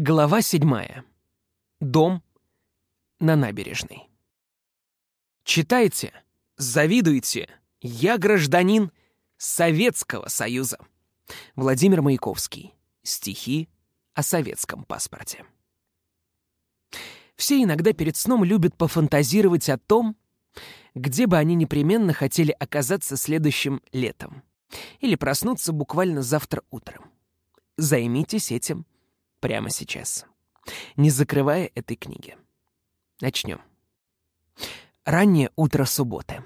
Глава седьмая. Дом на набережной. Читайте, завидуйте. Я гражданин Советского Союза. Владимир Маяковский. Стихи о советском паспорте. Все иногда перед сном любят пофантазировать о том, где бы они непременно хотели оказаться следующим летом. Или проснуться буквально завтра утром. Займитесь этим прямо сейчас, не закрывая этой книги. Начнем. Раннее утро субботы.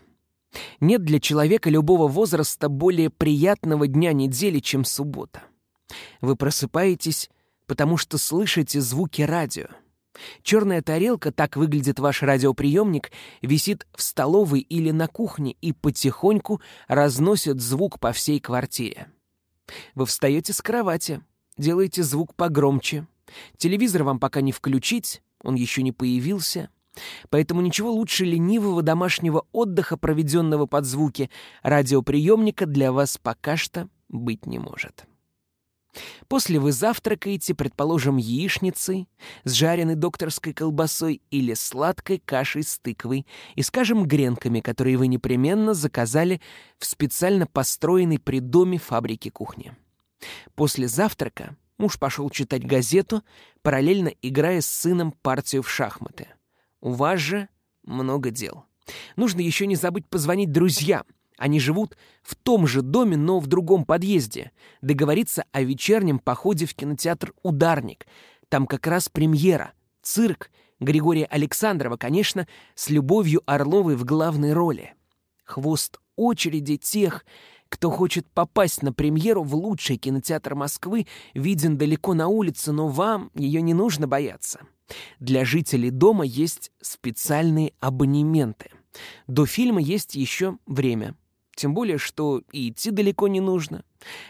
Нет для человека любого возраста более приятного дня недели, чем суббота. Вы просыпаетесь, потому что слышите звуки радио. Черная тарелка, так выглядит ваш радиоприемник, висит в столовой или на кухне и потихоньку разносит звук по всей квартире. Вы встаете с кровати, делаете звук погромче. Телевизор вам пока не включить, он еще не появился. Поэтому ничего лучше ленивого домашнего отдыха, проведенного под звуки, радиоприемника для вас пока что быть не может. После вы завтракаете, предположим, яичницей, с жареной докторской колбасой или сладкой кашей с тыквой и, скажем, гренками, которые вы непременно заказали в специально построенной при доме фабрике кухни. После завтрака муж пошел читать газету, параллельно играя с сыном партию в шахматы. У вас же много дел. Нужно еще не забыть позвонить друзьям. Они живут в том же доме, но в другом подъезде. Договориться о вечернем походе в кинотеатр «Ударник». Там как раз премьера, цирк, Григория Александрова, конечно, с Любовью Орловой в главной роли. Хвост очереди тех, кто хочет попасть на премьеру в лучший кинотеатр Москвы, виден далеко на улице, но вам ее не нужно бояться. Для жителей дома есть специальные абонементы. До фильма есть еще время. Тем более, что и идти далеко не нужно.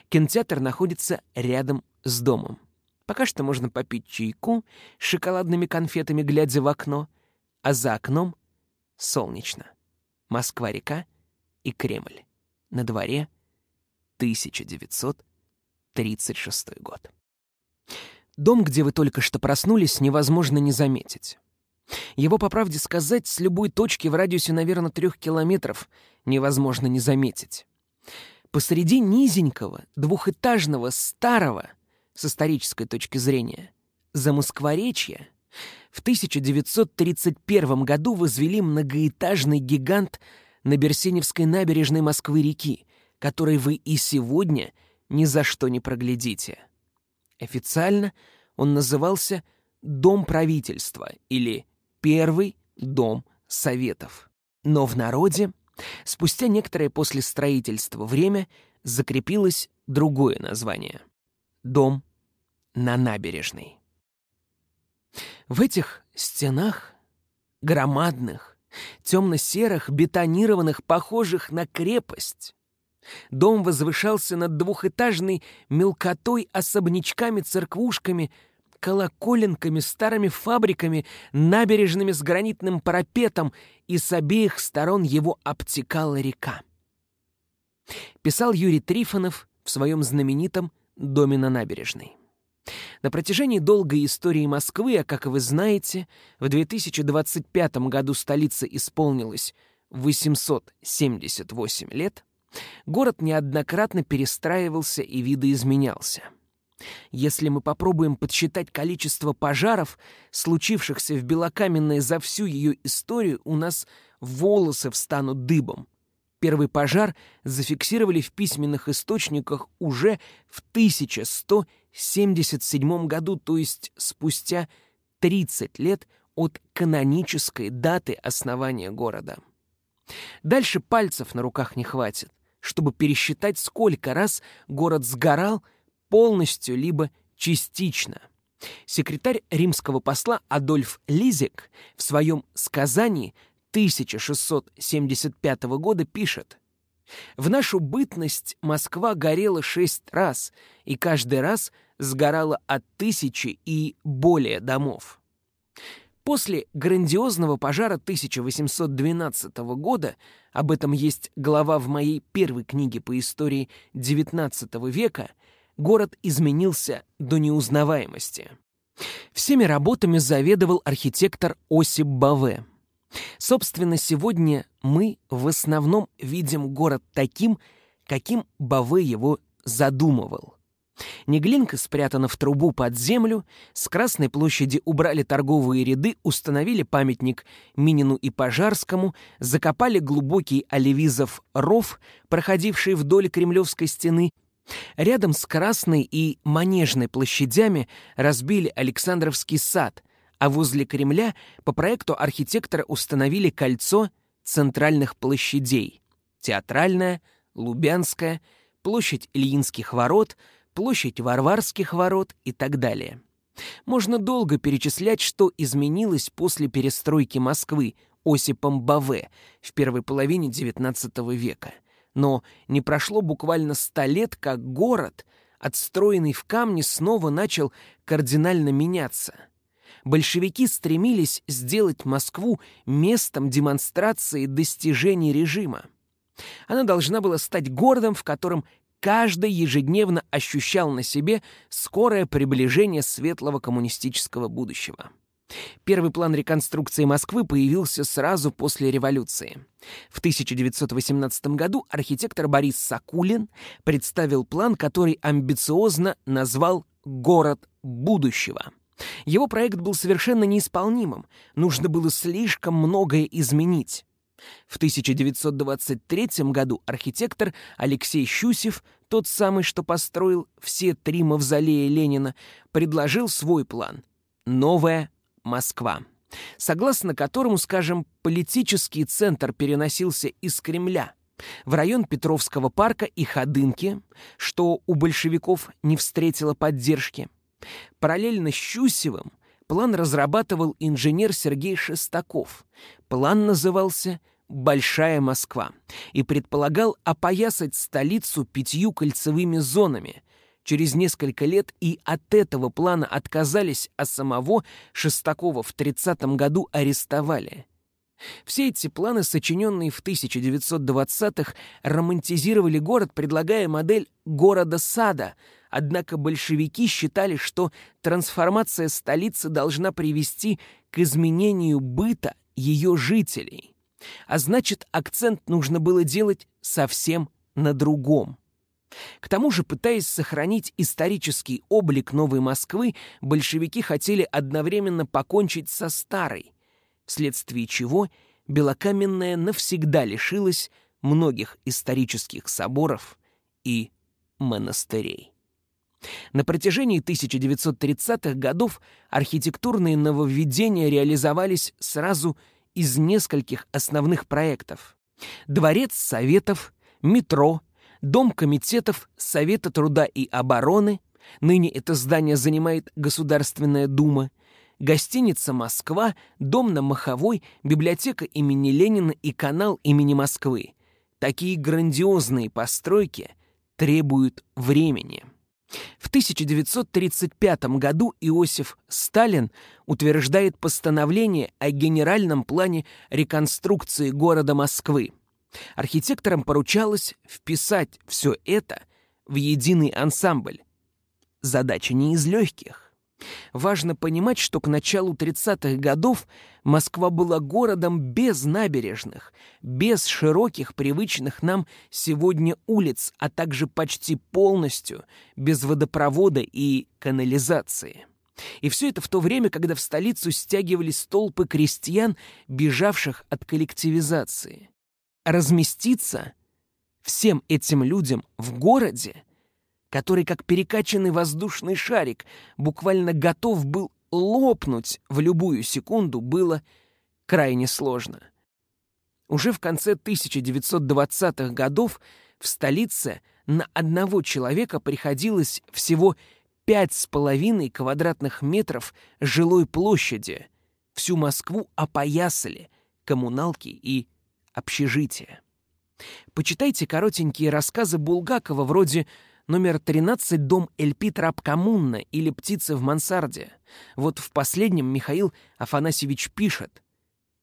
Кинотеатр находится рядом с домом. Пока что можно попить чайку с шоколадными конфетами, глядя в окно, а за окном солнечно. Москва-река и Кремль. На дворе 1936 год. Дом, где вы только что проснулись, невозможно не заметить. Его, по правде сказать, с любой точки в радиусе, наверное, трех километров невозможно не заметить. Посреди низенького, двухэтажного, старого, с исторической точки зрения, замоскворечья, в 1931 году возвели многоэтажный гигант на Берсеневской набережной Москвы-реки, который вы и сегодня ни за что не проглядите. Официально он назывался «Дом правительства» или «Первый дом советов». Но в народе, спустя некоторое после строительства время, закрепилось другое название — «Дом на набережной». В этих стенах, громадных, темно-серых, бетонированных, похожих на крепость, Дом возвышался над двухэтажной мелкотой особнячками-церквушками, колоколенками, старыми фабриками, набережными с гранитным парапетом, и с обеих сторон его обтекала река. Писал Юрий Трифонов в своем знаменитом «Доме на набережной». На протяжении долгой истории Москвы, а как вы знаете, в 2025 году столица исполнилась 878 лет, Город неоднократно перестраивался и видоизменялся. Если мы попробуем подсчитать количество пожаров, случившихся в Белокаменной за всю ее историю, у нас волосы встанут дыбом. Первый пожар зафиксировали в письменных источниках уже в 1177 году, то есть спустя 30 лет от канонической даты основания города. Дальше пальцев на руках не хватит чтобы пересчитать, сколько раз город сгорал полностью либо частично. Секретарь римского посла Адольф Лизик в своем сказании 1675 года пишет «В нашу бытность Москва горела шесть раз, и каждый раз сгорала от тысячи и более домов». После грандиозного пожара 1812 года, об этом есть глава в моей первой книге по истории XIX века, город изменился до неузнаваемости. Всеми работами заведовал архитектор Осип Баве. Собственно, сегодня мы в основном видим город таким, каким Баве его задумывал. Неглинка спрятана в трубу под землю, с Красной площади убрали торговые ряды, установили памятник Минину и Пожарскому, закопали глубокий оливизов ров, проходивший вдоль Кремлевской стены. Рядом с Красной и Манежной площадями разбили Александровский сад, а возле Кремля по проекту архитектора установили кольцо центральных площадей — Театральная, Лубянская, площадь Ильинских ворот — площадь Варварских ворот и так далее. Можно долго перечислять, что изменилось после перестройки Москвы Осипом Баве в первой половине XIX века. Но не прошло буквально ста лет, как город, отстроенный в камне, снова начал кардинально меняться. Большевики стремились сделать Москву местом демонстрации достижений режима. Она должна была стать городом, в котором каждый ежедневно ощущал на себе скорое приближение светлого коммунистического будущего. Первый план реконструкции Москвы появился сразу после революции. В 1918 году архитектор Борис Сакулин представил план, который амбициозно назвал «Город будущего». Его проект был совершенно неисполнимым, нужно было слишком многое изменить. В 1923 году архитектор Алексей Щусев, тот самый, что построил все три мавзолея Ленина, предложил свой план «Новая Москва», согласно которому, скажем, политический центр переносился из Кремля в район Петровского парка и Ходынки, что у большевиков не встретило поддержки. Параллельно с Щусевым план разрабатывал инженер Сергей Шестаков. План назывался «Большая Москва» и предполагал опоясать столицу пятью кольцевыми зонами. Через несколько лет и от этого плана отказались, а самого Шестакова в 30 году арестовали. Все эти планы, сочиненные в 1920-х, романтизировали город, предлагая модель города-сада, однако большевики считали, что трансформация столицы должна привести к изменению быта ее жителей. А значит, акцент нужно было делать совсем на другом. К тому же, пытаясь сохранить исторический облик Новой Москвы, большевики хотели одновременно покончить со старой, вследствие чего Белокаменная навсегда лишилась многих исторических соборов и монастырей. На протяжении 1930-х годов архитектурные нововведения реализовались сразу из нескольких основных проектов. Дворец Советов, метро, Дом комитетов Совета труда и обороны, ныне это здание занимает Государственная дума, гостиница «Москва», дом на Маховой, библиотека имени Ленина и канал имени Москвы. Такие грандиозные постройки требуют времени. В 1935 году Иосиф Сталин утверждает постановление о генеральном плане реконструкции города Москвы. Архитекторам поручалось вписать все это в единый ансамбль. Задача не из легких. Важно понимать, что к началу 30-х годов Москва была городом без набережных, без широких, привычных нам сегодня улиц, а также почти полностью без водопровода и канализации. И все это в то время, когда в столицу стягивались толпы крестьян, бежавших от коллективизации. Разместиться всем этим людям в городе который, как перекачанный воздушный шарик, буквально готов был лопнуть в любую секунду, было крайне сложно. Уже в конце 1920-х годов в столице на одного человека приходилось всего пять с половиной квадратных метров жилой площади. Всю Москву опоясали коммуналки и общежития. Почитайте коротенькие рассказы Булгакова вроде номер 13 дом Эльпи Трап-Коммунна или Птицы в мансарде. Вот в последнем Михаил Афанасьевич пишет.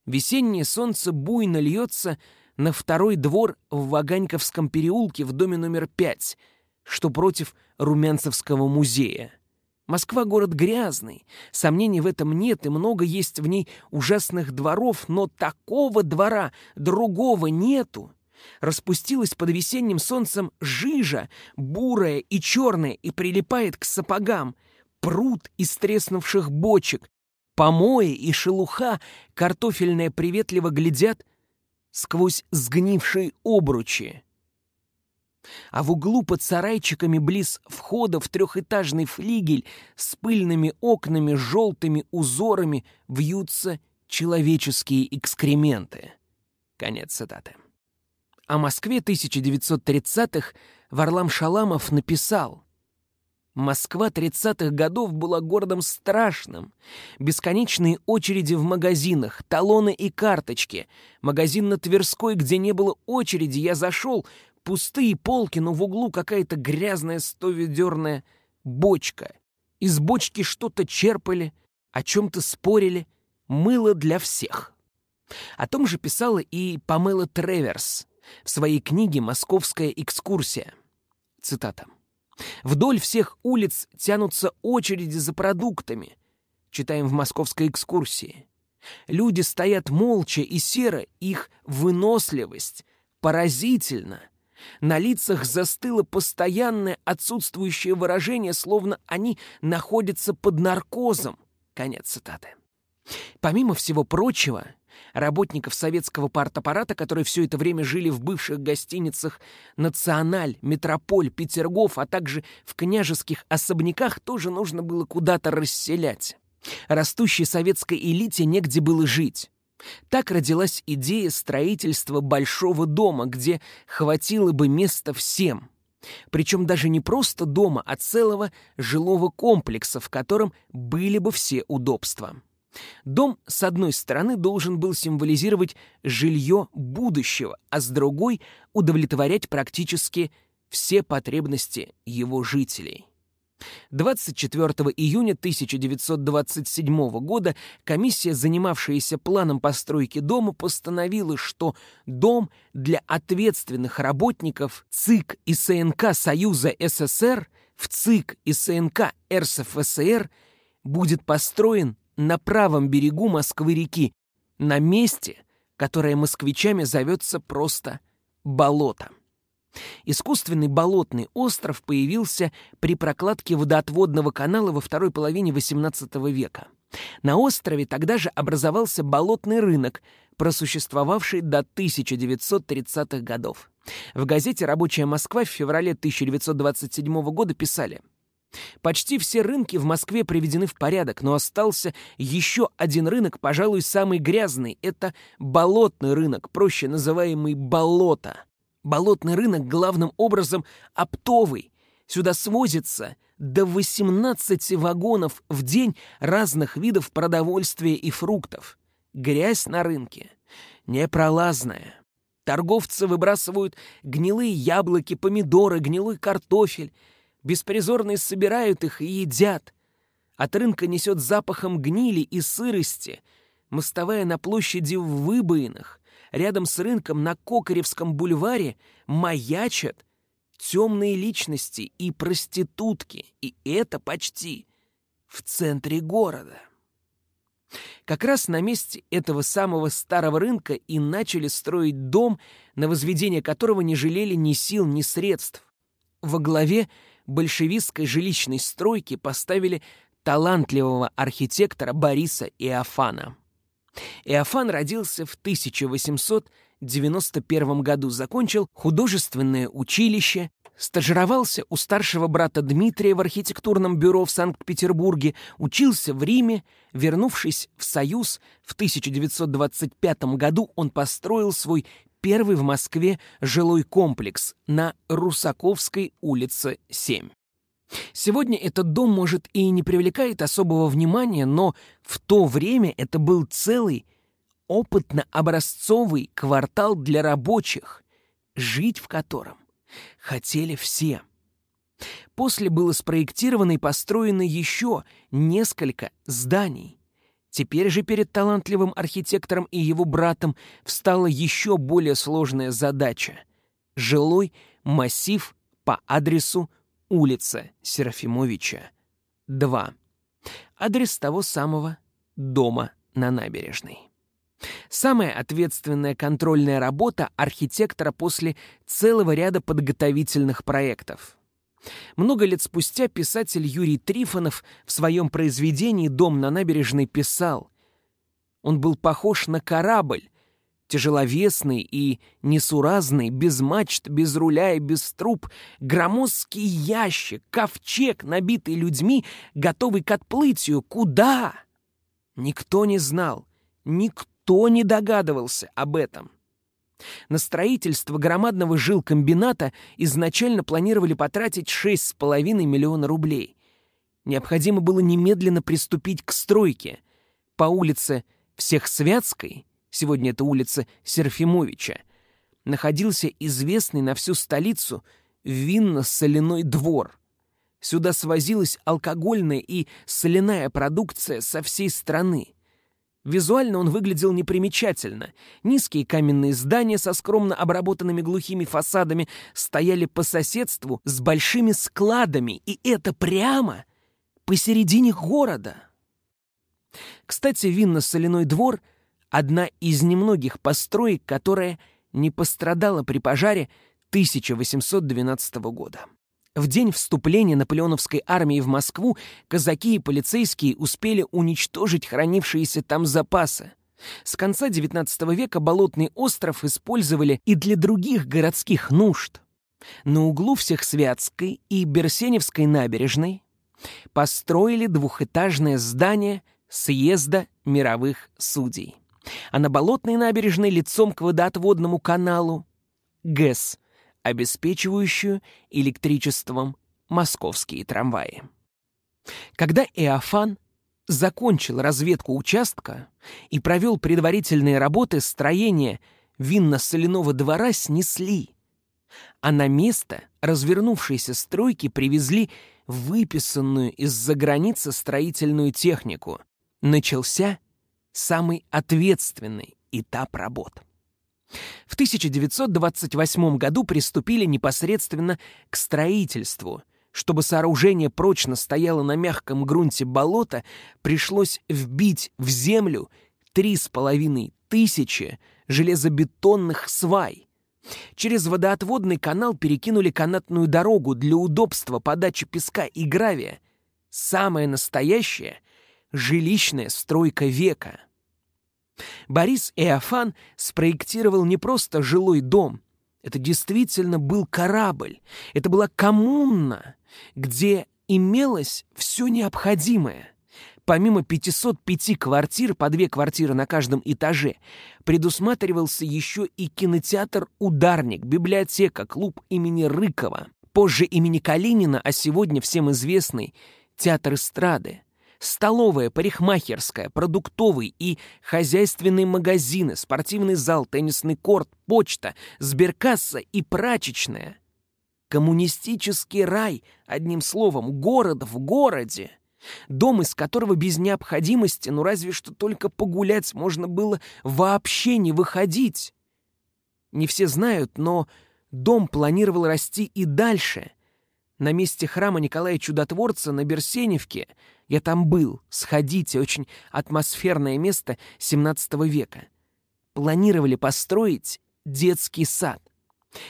«Весеннее солнце буйно льется на второй двор в Ваганьковском переулке в доме номер 5, что против Румянцевского музея. Москва — город грязный, сомнений в этом нет, и много есть в ней ужасных дворов, но такого двора другого нету. Распустилась под весенним солнцем жижа, бурая и черная, и прилипает к сапогам. Пруд из треснувших бочек, помои и шелуха картофельные приветливо глядят сквозь сгнившие обручи а в углу под сарайчиками близ входа в трехэтажный флигель с пыльными окнами, желтыми узорами вьются человеческие экскременты. Конец цитаты. О Москве 1930-х Варлам Шаламов написал «Москва 30-х годов была городом страшным. Бесконечные очереди в магазинах, талоны и карточки. Магазин на Тверской, где не было очереди, я зашел, Пустые полки, но в углу какая-то грязная стоведерная бочка. Из бочки что-то черпали, о чем-то спорили. Мыло для всех. О том же писала и Памела Треверс в своей книге «Московская экскурсия». Цитата. «Вдоль всех улиц тянутся очереди за продуктами», читаем в «Московской экскурсии». Люди стоят молча и серо, их выносливость поразительна. На лицах застыло постоянное отсутствующее выражение, словно они находятся под наркозом. Конец цитаты. Помимо всего прочего, работников советского партаппарата, которые все это время жили в бывших гостиницах «Националь», «Метрополь», «Петергоф», а также в княжеских особняках, тоже нужно было куда-то расселять. Растущей советской элите негде было жить. Так родилась идея строительства большого дома, где хватило бы места всем. Причем даже не просто дома, а целого жилого комплекса, в котором были бы все удобства. Дом, с одной стороны, должен был символизировать жилье будущего, а с другой — удовлетворять практически все потребности его жителей. 24 июня 1927 года комиссия, занимавшаяся планом постройки дома, постановила, что дом для ответственных работников ЦИК и СНК Союза СССР в ЦИК и СНК РСФСР будет построен на правом берегу Москвы-реки, на месте, которое москвичами зовется просто болото. Искусственный болотный остров появился при прокладке водоотводного канала во второй половине XVIII века. На острове тогда же образовался болотный рынок, просуществовавший до 1930-х годов. В газете «Рабочая Москва» в феврале 1927 года писали Почти все рынки в Москве приведены в порядок, но остался еще один рынок, пожалуй, самый грязный. Это болотный рынок, проще называемый «болото». Болотный рынок главным образом оптовый. Сюда свозится до 18 вагонов в день разных видов продовольствия и фруктов. Грязь на рынке непролазная. Торговцы выбрасывают гнилые яблоки, помидоры, гнилой картофель. Беспризорные собирают их и едят. От рынка несет запахом гнили и сырости. Мостовая на площади в выбоинах рядом с рынком на Кокаревском бульваре маячат темные личности и проститутки, и это почти в центре города. Как раз на месте этого самого старого рынка и начали строить дом, на возведение которого не жалели ни сил, ни средств. Во главе большевистской жилищной стройки поставили талантливого архитектора Бориса Иофана. Иофан родился в 1891 году, закончил художественное училище, стажировался у старшего брата Дмитрия в архитектурном бюро в Санкт-Петербурге, учился в Риме, вернувшись в Союз, в 1925 году он построил свой первый в Москве жилой комплекс на Русаковской улице 7. Сегодня этот дом, может, и не привлекает особого внимания, но в то время это был целый опытно-образцовый квартал для рабочих, жить в котором хотели все. После было спроектировано и построено еще несколько зданий. Теперь же перед талантливым архитектором и его братом встала еще более сложная задача — жилой массив по адресу улица Серафимовича, 2. Адрес того самого дома на набережной. Самая ответственная контрольная работа архитектора после целого ряда подготовительных проектов. Много лет спустя писатель Юрий Трифонов в своем произведении «Дом на набережной» писал «Он был похож на корабль, тяжеловесный и несуразный, без мачт, без руля и без труб, громоздкий ящик, ковчег, набитый людьми, готовый к отплытию. Куда? Никто не знал, никто не догадывался об этом. На строительство громадного жилкомбината изначально планировали потратить 6,5 миллиона рублей. Необходимо было немедленно приступить к стройке. По улице Всехсвятской сегодня это улица Серфимовича, находился известный на всю столицу винно-соляной двор. Сюда свозилась алкогольная и соляная продукция со всей страны. Визуально он выглядел непримечательно. Низкие каменные здания со скромно обработанными глухими фасадами стояли по соседству с большими складами, и это прямо посередине города. Кстати, винно-соляной двор — одна из немногих построек, которая не пострадала при пожаре 1812 года. В день вступления наполеоновской армии в Москву казаки и полицейские успели уничтожить хранившиеся там запасы. С конца XIX века Болотный остров использовали и для других городских нужд. На углу Всехсвятской и Берсеневской набережной построили двухэтажное здание съезда мировых судей а на болотной набережной лицом к водоотводному каналу ГЭС, обеспечивающую электричеством московские трамваи. Когда Эофан закончил разведку участка и провел предварительные работы, строения винно-соляного двора снесли, а на место развернувшейся стройки привезли выписанную из-за границы строительную технику. Начался самый ответственный этап работ. В 1928 году приступили непосредственно к строительству. Чтобы сооружение прочно стояло на мягком грунте болота, пришлось вбить в землю три с половиной тысячи железобетонных свай. Через водоотводный канал перекинули канатную дорогу для удобства подачи песка и гравия. Самая настоящая жилищная стройка века. Борис Эофан спроектировал не просто жилой дом, это действительно был корабль, это была коммуна, где имелось все необходимое. Помимо 505 квартир, по две квартиры на каждом этаже, предусматривался еще и кинотеатр «Ударник», библиотека, клуб имени Рыкова, позже имени Калинина, а сегодня всем известный театр эстрады столовая, парикмахерская, продуктовый и хозяйственные магазины, спортивный зал, теннисный корт, почта, сберкасса и прачечная. Коммунистический рай, одним словом, город в городе. Дом, из которого без необходимости, ну разве что только погулять можно было вообще не выходить. Не все знают, но дом планировал расти и дальше. На месте храма Николая Чудотворца на Берсеневке — я там был. Сходите, очень атмосферное место 17 века. Планировали построить детский сад.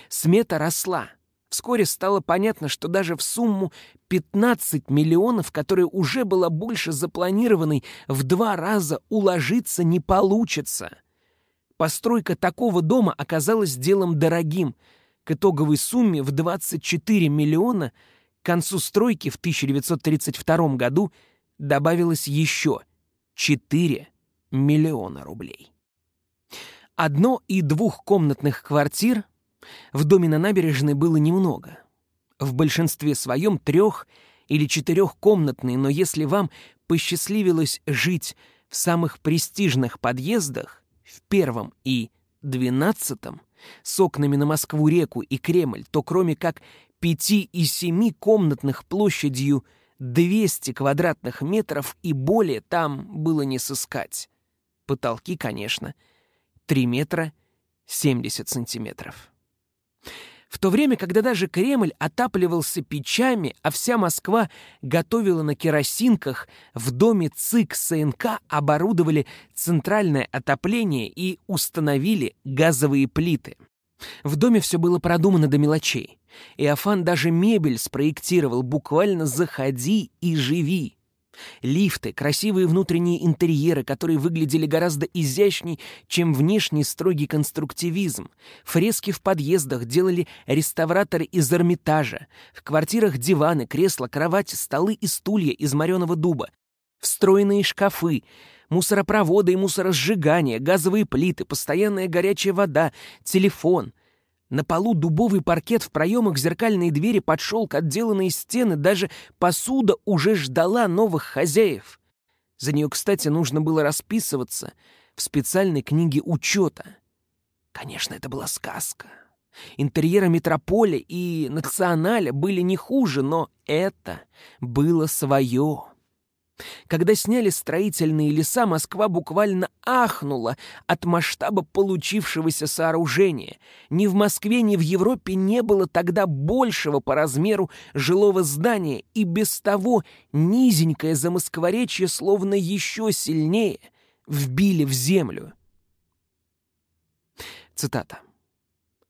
Смета росла. Вскоре стало понятно, что даже в сумму 15 миллионов, которая уже была больше запланированной, в два раза уложиться не получится. Постройка такого дома оказалась делом дорогим. К итоговой сумме в 24 миллиона к концу стройки в 1932 году – добавилось еще 4 миллиона рублей. Одно- и двухкомнатных квартир в доме на набережной было немного. В большинстве своем трех- или четырехкомнатные, но если вам посчастливилось жить в самых престижных подъездах, в первом и двенадцатом, с окнами на Москву-реку и Кремль, то кроме как пяти и семи комнатных площадью – 200 квадратных метров и более там было не сыскать. Потолки, конечно, 3 метра 70 сантиметров. В то время, когда даже Кремль отапливался печами, а вся Москва готовила на керосинках, в доме ЦИК СНК оборудовали центральное отопление и установили газовые плиты. В доме все было продумано до мелочей. Иофан даже мебель спроектировал, буквально «заходи и живи». Лифты, красивые внутренние интерьеры, которые выглядели гораздо изящней, чем внешний строгий конструктивизм. Фрески в подъездах делали реставраторы из Эрмитажа. В квартирах диваны, кресла, кровати, столы и стулья из мореного дуба. Встроенные шкафы, мусоропроводы и мусоросжигание, газовые плиты, постоянная горячая вода, телефон. На полу дубовый паркет, в проемах зеркальные двери под шелк, отделанные стены, даже посуда уже ждала новых хозяев. За нее, кстати, нужно было расписываться в специальной книге учета. Конечно, это была сказка. Интерьеры метрополя и националя были не хуже, но это было свое. Когда сняли строительные леса, Москва буквально ахнула от масштаба получившегося сооружения. Ни в Москве, ни в Европе не было тогда большего по размеру жилого здания, и без того низенькое замоскворечье словно еще сильнее вбили в землю. Цитата.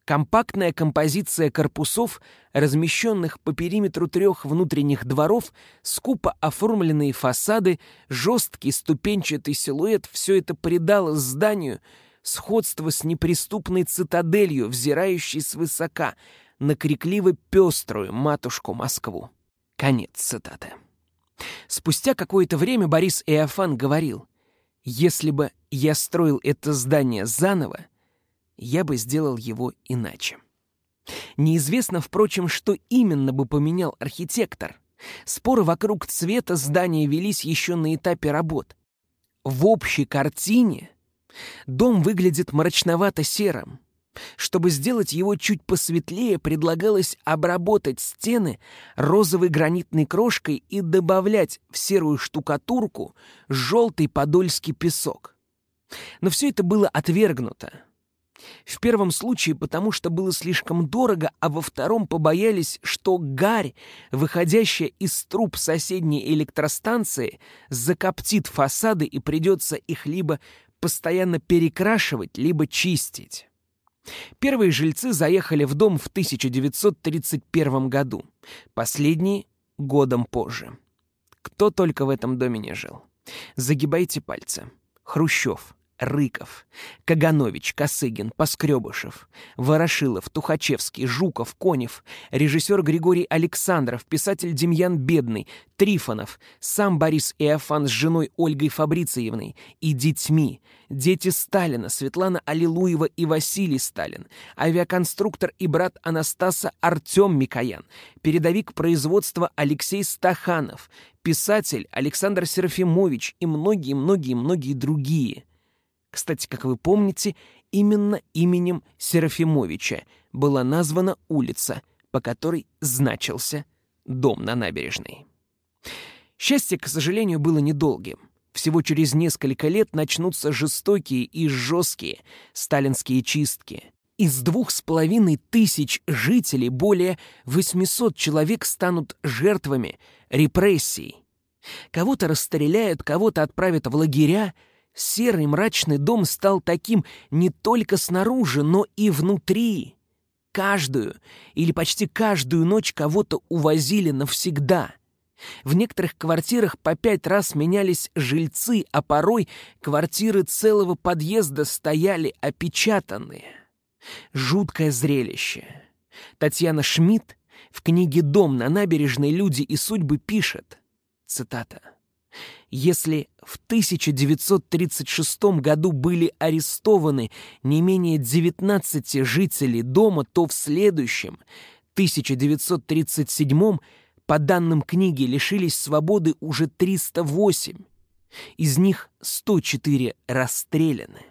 Компактная композиция корпусов, размещенных по периметру трех внутренних дворов, скупо оформленные фасады, жесткий ступенчатый силуэт — все это придало зданию сходство с неприступной цитаделью, взирающей свысока на крикливо-пеструю матушку Москву. Конец цитаты. Спустя какое-то время Борис Иофан говорил, «Если бы я строил это здание заново, я бы сделал его иначе. Неизвестно, впрочем, что именно бы поменял архитектор. Споры вокруг цвета здания велись еще на этапе работ. В общей картине дом выглядит мрачновато-серым. Чтобы сделать его чуть посветлее, предлагалось обработать стены розовой гранитной крошкой и добавлять в серую штукатурку желтый подольский песок. Но все это было отвергнуто. В первом случае потому, что было слишком дорого, а во втором побоялись, что гарь, выходящая из труб соседней электростанции, закоптит фасады и придется их либо постоянно перекрашивать, либо чистить. Первые жильцы заехали в дом в 1931 году, последние — годом позже. Кто только в этом доме не жил. Загибайте пальцы. Хрущев, Рыков, Каганович, Косыгин, Поскребышев, Ворошилов, Тухачевский, Жуков, Конев, режиссер Григорий Александров, писатель Демьян Бедный, Трифонов, сам Борис Иофан с женой Ольгой Фабрициевной и детьми, дети Сталина, Светлана Аллилуева и Василий Сталин, авиаконструктор и брат Анастаса Артем Микоян, передовик производства Алексей Стаханов, писатель Александр Серафимович и многие-многие-многие другие – кстати, как вы помните, именно именем Серафимовича была названа улица, по которой значился дом на набережной. Счастье, к сожалению, было недолгим. Всего через несколько лет начнутся жестокие и жесткие сталинские чистки. Из двух с половиной тысяч жителей более 800 человек станут жертвами репрессий. Кого-то расстреляют, кого-то отправят в лагеря, Серый мрачный дом стал таким не только снаружи, но и внутри. Каждую или почти каждую ночь кого-то увозили навсегда. В некоторых квартирах по пять раз менялись жильцы, а порой квартиры целого подъезда стояли опечатанные. Жуткое зрелище. Татьяна Шмидт в книге «Дом на набережной. Люди и судьбы» пишет, цитата, если в 1936 году были арестованы не менее 19 жителей дома, то в следующем, 1937 по данным книги, лишились свободы уже 308. Из них 104 расстреляны.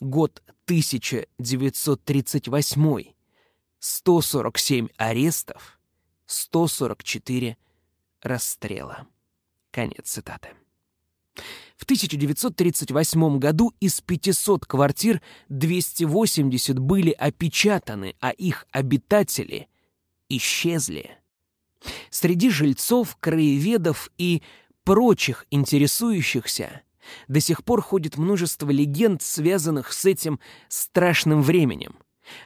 Год 1938. 147 арестов, 144 расстрела. Конец цитаты. В 1938 году из 500 квартир 280 были опечатаны, а их обитатели исчезли. Среди жильцов, краеведов и прочих интересующихся до сих пор ходит множество легенд, связанных с этим страшным временем.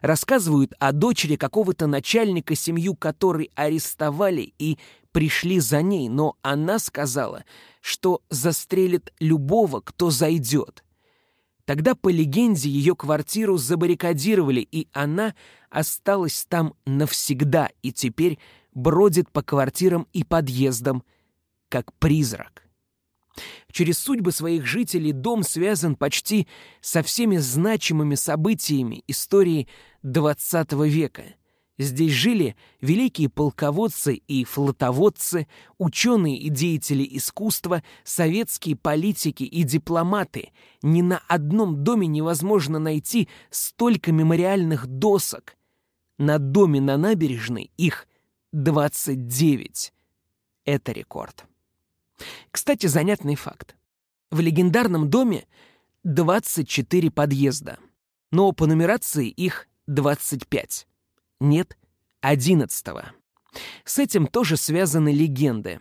Рассказывают о дочери какого-то начальника, семью которой арестовали и пришли за ней, но она сказала, что застрелит любого, кто зайдет. Тогда, по легенде, ее квартиру забаррикадировали, и она осталась там навсегда, и теперь бродит по квартирам и подъездам, как призрак. Через судьбы своих жителей дом связан почти со всеми значимыми событиями истории XX века. Здесь жили великие полководцы и флотоводцы, ученые и деятели искусства, советские политики и дипломаты. Ни на одном доме невозможно найти столько мемориальных досок. На доме на набережной их 29. Это рекорд. Кстати, занятный факт. В легендарном доме 24 подъезда, но по нумерации их 25. Нет 11 -го. С этим тоже связаны легенды.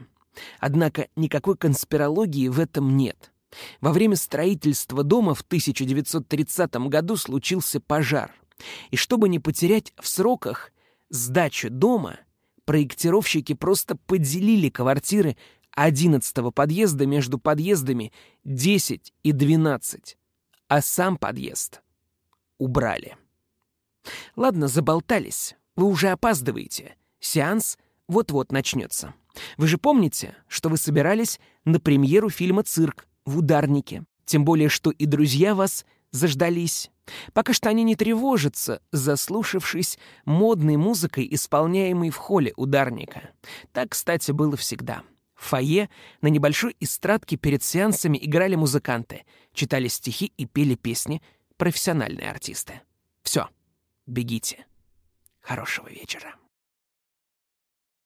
Однако никакой конспирологии в этом нет. Во время строительства дома в 1930 году случился пожар. И чтобы не потерять в сроках сдачу дома, проектировщики просто поделили квартиры 11 подъезда между подъездами 10 и 12, а сам подъезд убрали. Ладно, заболтались. Вы уже опаздываете. Сеанс вот-вот начнется. Вы же помните, что вы собирались на премьеру фильма «Цирк» в «Ударнике». Тем более, что и друзья вас заждались. Пока что они не тревожатся, заслушавшись модной музыкой, исполняемой в холле ударника. Так, кстати, было всегда. В фойе на небольшой эстрадке перед сеансами играли музыканты, читали стихи и пели песни профессиональные артисты. Бегите. Хорошего вечера.